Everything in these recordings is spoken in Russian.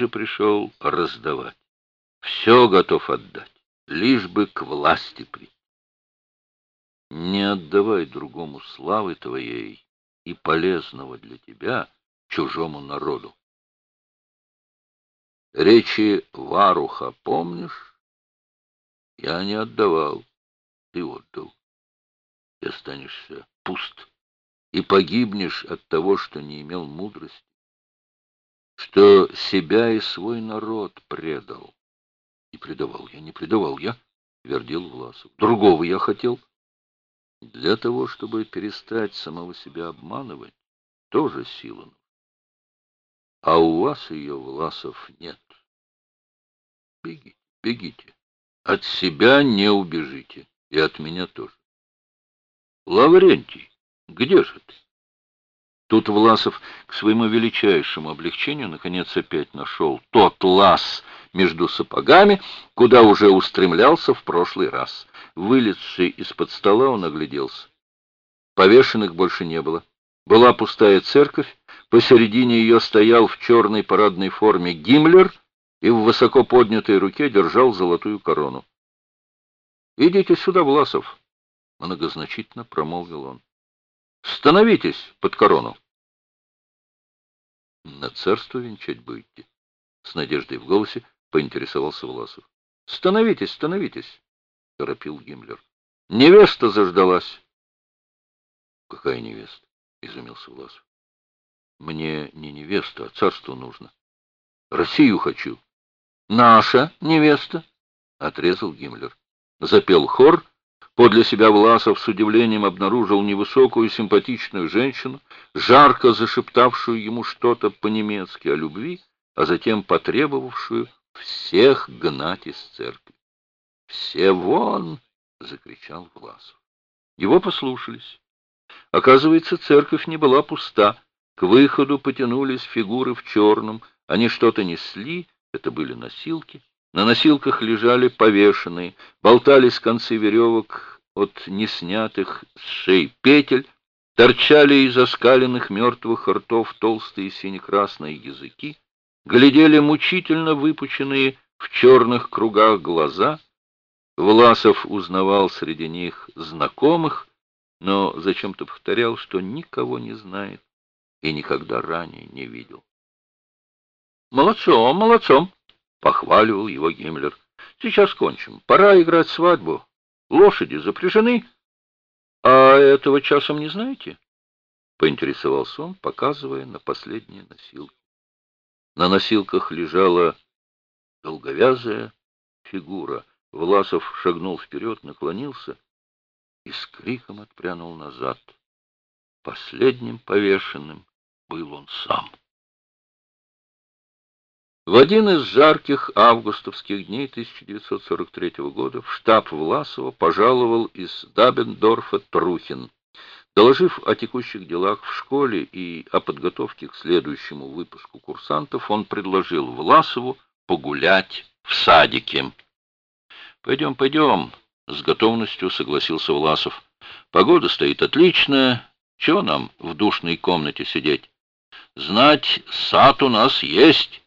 же пришел раздавать. Все готов отдать, лишь бы к власти прийти. Не отдавай другому славы твоей и полезного для тебя чужому народу. Речи Варуха помнишь? Я не отдавал, ты отдал. Ты останешься пуст и погибнешь от того, что не имел мудрости, что себя и свой народ предал. Не предавал я, не предавал я, вердил Власов. Другого я хотел. Для того, чтобы перестать самого себя обманывать, тоже сила нужна. А у вас ее, Власов, нет. Бегите, бегите. От себя не убежите, и от меня тоже. Лаврентий, где же ты? Тут Власов к своему величайшему облегчению наконец опять нашел тот лаз между сапогами, куда уже устремлялся в прошлый раз. Вылезший из-под стола он огляделся. Повешенных больше не было. Была пустая церковь, посередине ее стоял в черной парадной форме Гиммлер и в высоко поднятой руке держал золотую корону. «Идите сюда, Власов!» — многозначительно промолвил он. Становитесь под корону. На царство венчать будете? С надеждой в голосе поинтересовался Власов. Становитесь, становитесь, торопил Гиммлер. Невеста заждалась. Какая невеста? Изумился Власов. Мне не невеста, а царство нужно. Россию хочу. Наша невеста, отрезал Гиммлер. Запел хор, Подле себя Власов с удивлением обнаружил невысокую симпатичную женщину, жарко зашептавшую ему что-то по-немецки о любви, а затем потребовавшую всех гнать из церкви. «Все вон!» — закричал Власов. Его послушались. Оказывается, церковь не была пуста. К выходу потянулись фигуры в черном. Они что-то несли, это были носилки. На носилках лежали повешенные, болтались концы веревок от неснятых с шеи петель, торчали из оскаленных мертвых ртов толстые сине-красные языки, глядели мучительно выпученные в черных кругах глаза. Власов узнавал среди них знакомых, но зачем-то повторял, что никого не знает и никогда ранее не видел. «Молодцом, молодцом!» — похваливал его Гиммлер. «Сейчас кончим. Пора играть свадьбу. Лошади запряжены. А этого часом не знаете?» — поинтересовался он, показывая на последние носилки. На носилках лежала долговязая фигура. Власов шагнул вперед, наклонился и с криком отпрянул назад. Последним повешенным был он сам. В один из жарких августовских дней 1943 года в штаб Власова пожаловал из Дабендорфа Трухин. Доложив о текущих делах в школе и о подготовке к следующему выпуску курсантов, он предложил Власову погулять в садике. «Пойдем, пойдем», — с готовностью согласился Власов. «Погода стоит отличная. Чего нам в душной комнате сидеть? Знать, сад у нас есть».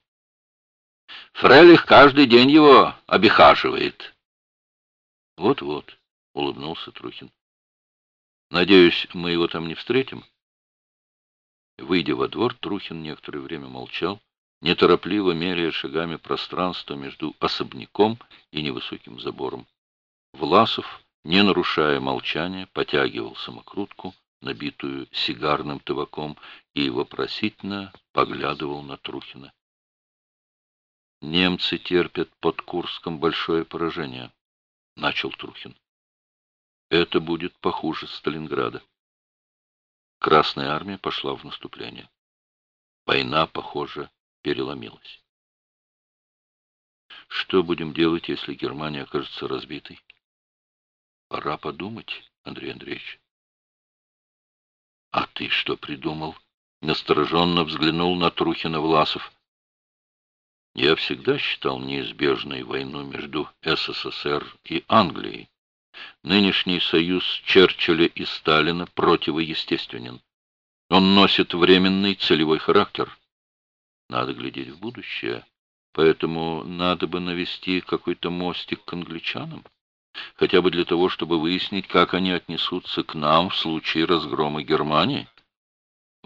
Фрелих каждый день его обихаживает. Вот-вот, улыбнулся Трухин. Надеюсь, мы его там не встретим. Выйдя во двор, Трухин некоторое время молчал, неторопливо меряя шагами пространство между особняком и невысоким забором. Власов, не нарушая молчания, потягивал самокрутку, набитую сигарным табаком, и вопросительно поглядывал на Трухина. Немцы терпят под Курском большое поражение, — начал Трухин. Это будет похуже Сталинграда. Красная армия пошла в наступление. Война, похоже, переломилась. Что будем делать, если Германия окажется разбитой? Пора подумать, Андрей Андреевич. А ты что придумал? Настороженно взглянул на Трухина Власов. Я всегда считал неизбежной войну между СССР и Англией. Нынешний союз Черчилля и Сталина противоестественен. Он носит временный целевой характер. Надо глядеть в будущее, Поэтому надо бы навести какой-то мостик к англичанам, хотя бы для того, чтобы выяснить, как они отнесутся к нам в случае разгрома Германии.